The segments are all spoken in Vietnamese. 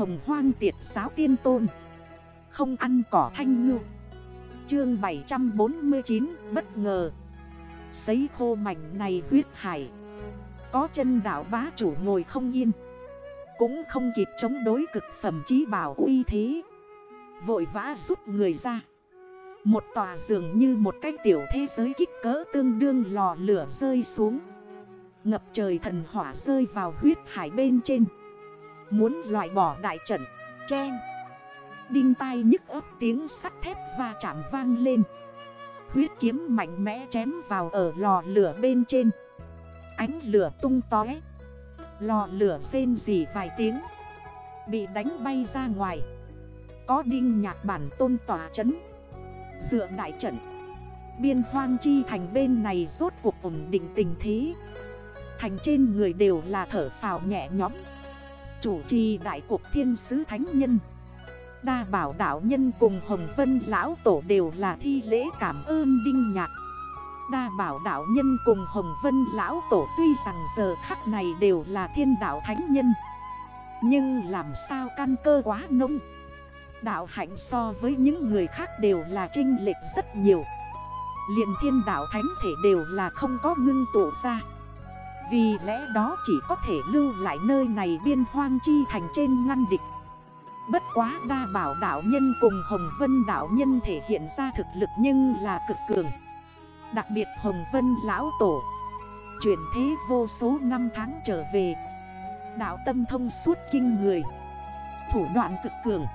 hồng hoang tiệt giáo tiên tôn. Không ăn cỏ thanh ngư. Chương 749 bất ngờ. Sấy khô mảnh này huyết hải. Có chân đảo bá chủ ngồi không yên. Cũng không kịp chống đối cực phẩm trí bảo uy thế. Vội vã rút người ra. Một tòa dường như một cái tiểu thế giới kích cỡ tương đương lò lửa rơi xuống. Ngập trời thần hỏa rơi vào huyết hải bên trên. Muốn loại bỏ đại trận. Chen. Đinh tai nhức ớt tiếng sắt thép va chạm vang lên. Huyết kiếm mạnh mẽ chém vào ở lò lửa bên trên. Ánh lửa tung tói Lò lửa rên rỉ vài tiếng. Bị đánh bay ra ngoài. Có đinh nhạc bản tôn tỏa chấn. Dựa đại trận, Biên hoang chi thành bên này rốt cuộc ổn định tình thế. Thành trên người đều là thở phào nhẹ nhõm. Chủ trì đại cuộc thiên sứ thánh nhân. Đa bảo đảo nhân cùng Hồng Vân Lão Tổ đều là thi lễ cảm ơn Đinh Nhạc. Đa bảo đảo nhân cùng Hồng Vân Lão Tổ tuy rằng giờ khắc này đều là thiên đạo thánh nhân, Nhưng làm sao căn cơ quá nông? Đạo hạnh so với những người khác đều là trinh lệch rất nhiều. Liền thiên đạo thánh thể đều là không có ngưng tụ ra. Vì lẽ đó chỉ có thể lưu lại nơi này biên hoang chi thành trên ngăn địch. Bất quá đa bảo đảo nhân cùng Hồng Vân đảo nhân thể hiện ra thực lực nhưng là cực cường. Đặc biệt Hồng Vân lão tổ. Chuyển thế vô số năm tháng trở về. Đạo tâm thông suốt kinh người. Thủ đoạn cực cường.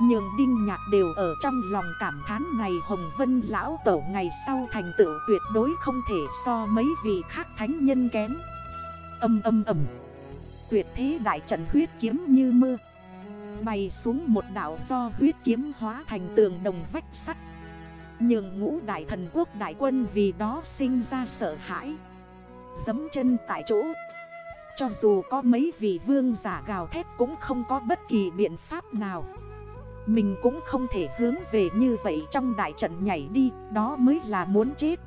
Nhường đinh nhạc đều ở trong lòng cảm thán này Hồng Vân lão tổ ngày sau thành tựu tuyệt đối không thể so mấy vị khác thánh nhân kém. Âm âm âm. Tuyệt thế đại trận huyết kiếm như mưa. Bày xuống một đảo do huyết kiếm hóa thành tường đồng vách sắt. Nhường ngũ đại thần quốc đại quân vì đó sinh ra sợ hãi. Dấm chân tại chỗ. Cho dù có mấy vị vương giả gào thét cũng không có bất kỳ biện pháp nào. Mình cũng không thể hướng về như vậy trong đại trận nhảy đi, Đó mới là muốn chết.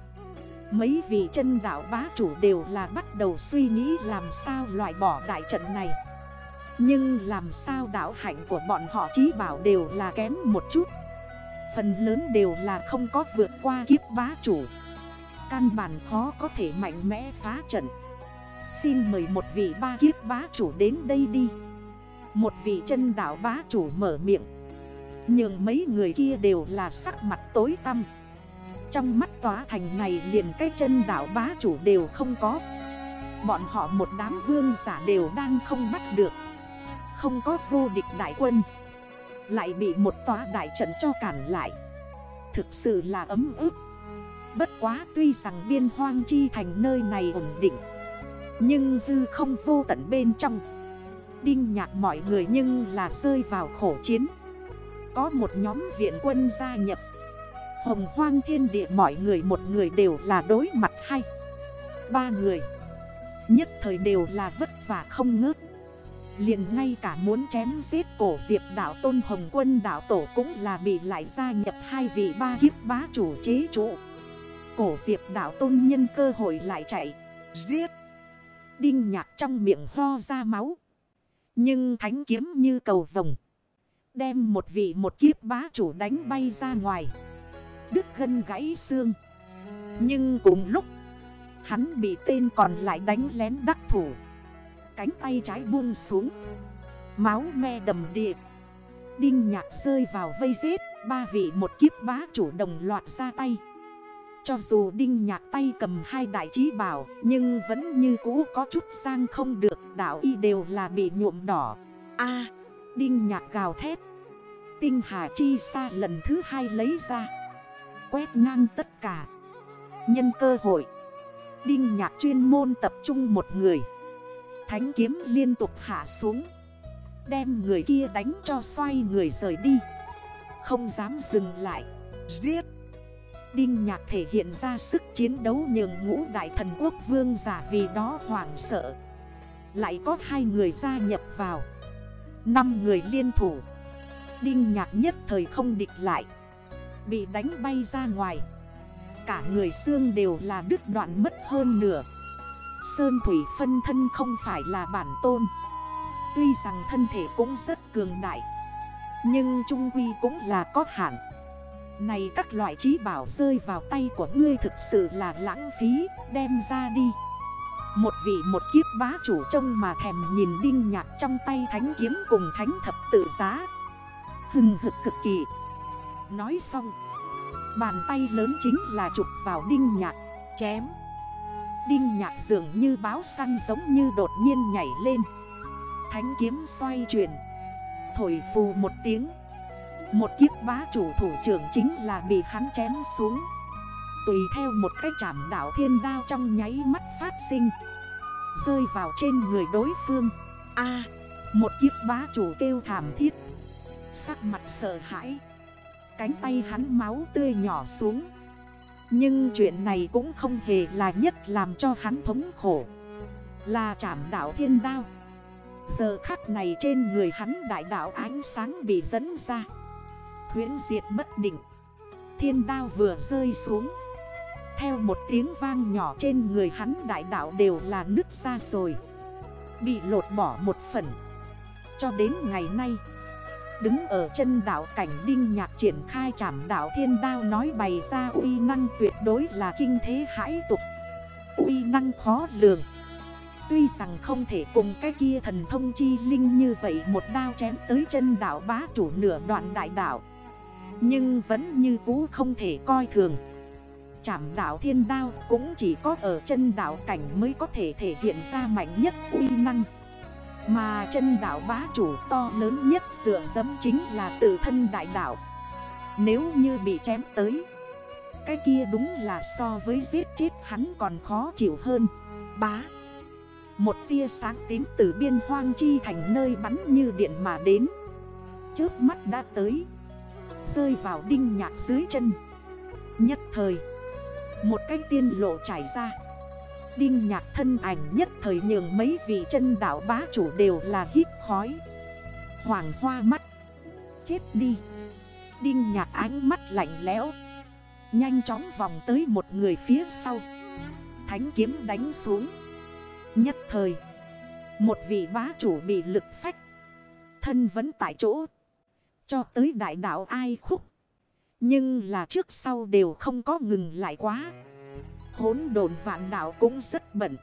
Mấy vị chân đảo bá chủ đều là bắt đầu suy nghĩ làm sao loại bỏ đại trận này. Nhưng làm sao đảo hạnh của bọn họ chí bảo đều là kém một chút. Phần lớn đều là không có vượt qua kiếp bá chủ. Căn bản khó có thể mạnh mẽ phá trận. Xin mời một vị ba kiếp bá chủ đến đây đi. Một vị chân đảo bá chủ mở miệng. Nhưng mấy người kia đều là sắc mặt tối tăm. Trong mắt tòa thành này liền cái chân đảo bá chủ đều không có. Bọn họ một đám vương giả đều đang không bắt được. Không có vô địch đại quân. Lại bị một tòa đại trận cho cản lại. Thực sự là ấm ức. Bất quá tuy rằng biên hoang chi thành nơi này ổn định. Nhưng hư không vô tận bên trong. Đinh nhạc mọi người nhưng là rơi vào khổ chiến. Có một nhóm viện quân gia nhập Hồng hoang thiên địa mọi người một người đều là đối mặt hay Ba người Nhất thời đều là vất vả không ngớt liền ngay cả muốn chém giết cổ diệp đảo Tôn Hồng Quân đảo Tổ cũng là bị lại gia nhập hai vị ba kiếp bá chủ chế trụ. Cổ diệp đảo Tôn nhân cơ hội lại chạy, giết. Đinh nhạc trong miệng ho ra máu. Nhưng thánh kiếm như cầu vồng. Đem một vị một kiếp bá chủ đánh bay ra ngoài. Đứt gân gãy xương. Nhưng cùng lúc, hắn bị tên còn lại đánh lén đắc thủ. Cánh tay trái buông xuống. Máu me đầm điệp Đinh nhạc rơi vào vây giết. Ba vị một kiếp bá chủ đồng loạt ra tay. Cho dù đinh nhạc tay cầm hai đại trí bảo Nhưng vẫn như cũ có chút sang không được. Đảo y đều là bị nhuộm đỏ. A đinh nhạc gào thét. Tinh hà chi xa lần thứ hai lấy ra. Quét ngang tất cả. Nhân cơ hội. Đinh nhạc chuyên môn tập trung một người. Thánh kiếm liên tục hạ xuống. Đem người kia đánh cho xoay người rời đi. Không dám dừng lại. Giết. Đinh nhạc thể hiện ra sức chiến đấu nhường ngũ đại thần quốc vương giả vì đó hoảng sợ. Lại có hai người gia nhập vào. Năm người liên thủ. Đinh nhạc nhất thời không địch lại. Bị đánh bay ra ngoài. Cả người xương đều là đứt đoạn mất hơn nửa. Sơn Thủy phân thân không phải là bản tôn. Tuy rằng thân thể cũng rất cường đại. Nhưng trung quy cũng là có hạn. Này các loại trí bảo rơi vào tay của ngươi thực sự là lãng phí, Đem ra đi. Một vị một kiếp bá chủ trông mà thèm nhìn đinh nhạc trong tay thánh kiếm cùng thánh thập tự giá. Hừng hực cực kỳ. Nói xong, Bàn tay lớn chính là chụp vào đinh nhạc, Chém. Đinh nhạc dường như báo săn giống như đột nhiên nhảy lên. Thánh kiếm xoay chuyển, Thổi phù một tiếng. Một kiếp bá chủ thủ trưởng chính là bị hắn chém xuống. Tùy theo một cái chảm đảo thiên đao trong nháy mắt phát sinh. Rơi vào trên người đối phương. A, một kiếp bá chủ kêu thảm thiết. Sắc mặt sợ hãi. Cánh tay hắn máu tươi nhỏ xuống. Nhưng chuyện này cũng không hề là nhất làm cho hắn thống khổ. Là chảm đảo thiên đao. Giờ khắc này trên người hắn đại đảo ánh sáng bị dẫn ra. Huyễn diệt bất định. Thiên đao vừa rơi xuống. Theo một tiếng vang nhỏ trên người hắn đại đạo đều là nứt ra rồi. Bị lột bỏ một phần. Cho đến ngày nay, Đứng ở chân đảo cảnh đinh nhạc triển khai trảm đảo thiên đao nói bày ra uy năng tuyệt đối là kinh thế hãi tục. Uy năng khó lường. Tuy rằng không thể cùng cái kia thần thông chi linh như vậy một đao chém tới chân đảo bá chủ nửa đoạn đại đảo Nhưng vẫn như cũ không thể coi thường. Chảm đảo thiên đao cũng chỉ có ở chân đảo cảnh mới có thể thể hiện ra mạnh nhất uy năng. Mà chân đảo bá chủ to lớn nhất dựa dẫm chính là tự thân đại đảo Nếu như bị chém tới, Cái kia đúng là so với giết chết hắn còn khó chịu hơn. Bá. Một tia sáng tím từ biên hoang chi thành nơi bắn như điện mà đến. Trước mắt đã tới. Rơi vào đinh nhạc dưới chân. Nhất thời một cái tiên lộ trải ra. Đinh nhạc thân ảnh nhất thời nhường mấy vị chân đảo bá chủ đều là hít khói. Hoàng hoa mắt. Chết đi. Đinh nhạc ánh mắt lạnh lẽo. Nhanh chóng vòng tới một người phía sau. Thánh kiếm đánh xuống. Nhất thời, Một vị bá chủ bị lực phách. Thân vẫn tại chỗ. Cho tới đại đạo ai khúc. Nhưng là trước sau đều không có ngừng lại quá. Hốn đồn vạn đạo cũng rất bẩn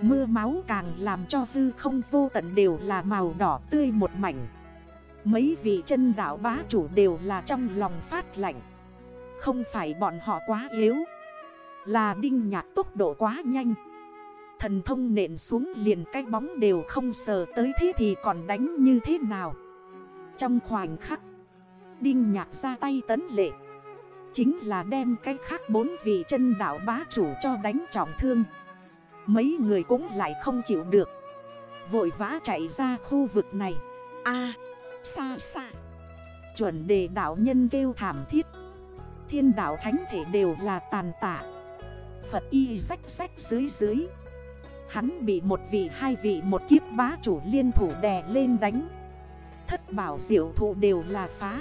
Mưa máu càng làm cho hư không vô tận đều là màu đỏ tươi một mảnh. Mấy vị chân đảo bá chủ đều là trong lòng phát lạnh. Không phải bọn họ quá yếu. Là đinh nhạc tốc độ quá nhanh. Thần thông nện xuống liền cái bóng đều không sờ tới thế thì còn đánh như thế nào? Trong khoảnh khắc Đinh nhạc ra tay tấn lệ. Chính là đem cái khác bốn vị chân đảo bá chủ cho đánh trọng thương. Mấy người cũng lại không chịu được. Vội vã chạy ra khu vực này. A. Xa xa Chuẩn đề đảo nhân kêu thảm thiết. Thiên đảo thánh thể đều là tàn tạ. Phật y rách rách dưới dưới. Hắn bị một vị hai vị một kiếp bá chủ liên thủ đè lên đánh. Thất bảo diệu thụ đều là phá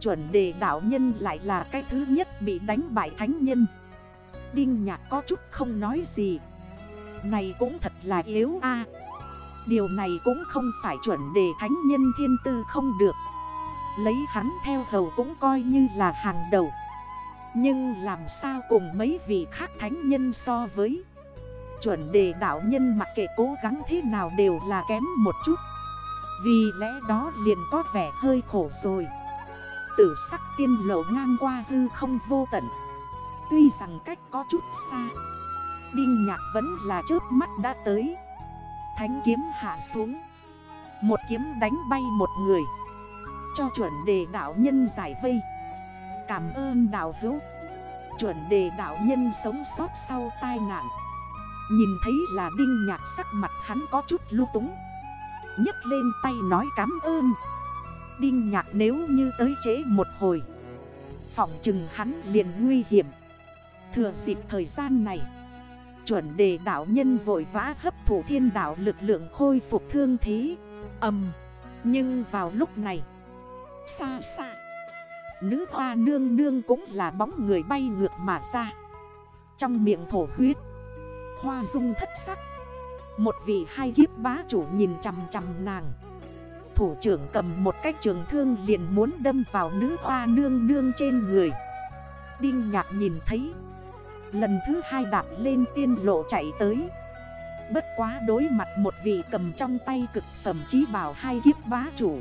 Chuẩn đề đạo nhân lại là cái thứ nhất bị đánh bại thánh nhân. Đinh nhạc có chút không nói gì. Này cũng thật là yếu a. Điều này cũng không phải chuẩn đề thánh nhân thiên tư không được. Lấy hắn theo hầu cũng coi như là hàng đầu. Nhưng làm sao cùng mấy vị khác thánh nhân so với? Chuẩn đề đạo nhân mặc kệ cố gắng thế nào đều là kém một chút. Vì lẽ đó liền có vẻ hơi khổ rồi. Tử sắc tiên lộ ngang qua hư không vô tận. Tuy rằng cách có chút xa, Đinh nhạc vẫn là chớp mắt đã tới. Thánh kiếm hạ xuống. Một kiếm đánh bay một người. Cho chuẩn đề đạo nhân giải vây. Cảm ơn đạo hữu. Chuẩn đề đạo nhân sống sót sau tai nạn. Nhìn thấy là đinh nhạc sắc mặt hắn có chút lưu túng. Nhấc lên tay nói cảm ơn. Đinh nhạc nếu như tới chế một hồi. Phỏng chừng hắn liền nguy hiểm. Thừa dịp thời gian này, Chuẩn đề đảo nhân vội vã hấp thụ thiên đảo lực lượng khôi phục thương thí. Âm Nhưng vào lúc này, Xa xa, Nữ hoa nương nương cũng là bóng người bay ngược mà ra. Trong miệng thổ huyết, Hoa dung thất sắc. Một vị hai kiếp bá chủ nhìn chằm chằm nàng. Thủ trưởng cầm một cách trường thương liền muốn đâm vào nữ hoa nương nương trên người. Đinh nhạc nhìn thấy, Lần thứ hai đạp lên tiên lộ chạy tới. Bất quá đối mặt một vị cầm trong tay cực phẩm chí bảo hai kiếp bá chủ,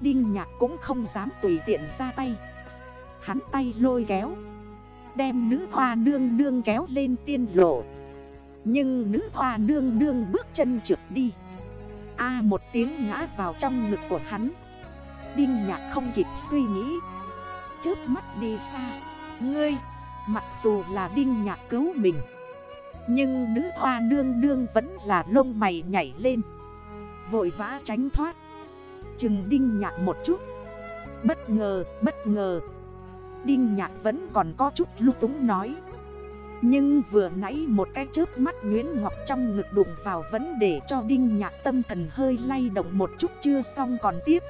Đinh nhạc cũng không dám tùy tiện ra tay. Hắn tay lôi kéo, Đem nữ hoa nương nương kéo lên tiên lộ. Nhưng nữ hoa nương nương bước chân trượt đi. A một tiếng ngã vào trong ngực của hắn. Đinh nhạc không kịp suy nghĩ. Chớp mắt đi xa. Ngươi Mặc dù là đinh nhạc cứu mình Nhưng nữ hoa nương nương vẫn là lông mày nhảy lên. Vội vã tránh thoát. Chừng đinh nhạc một chút. Bất ngờ, bất ngờ. Đinh nhạc vẫn còn có chút lúc túng nói. Nhưng vừa nãy một cái chớp mắt Nguyễn Ngọc trong ngực đụng vào vẫn để cho Đinh nhạc tâm thần hơi lay động một chút chưa xong còn tiếp.